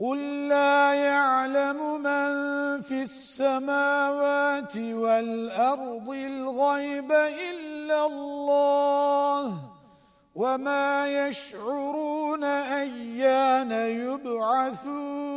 قل لا يعلم من في السماوات والأرض الغيب إلا الله وما يشعرون أيان يبعثون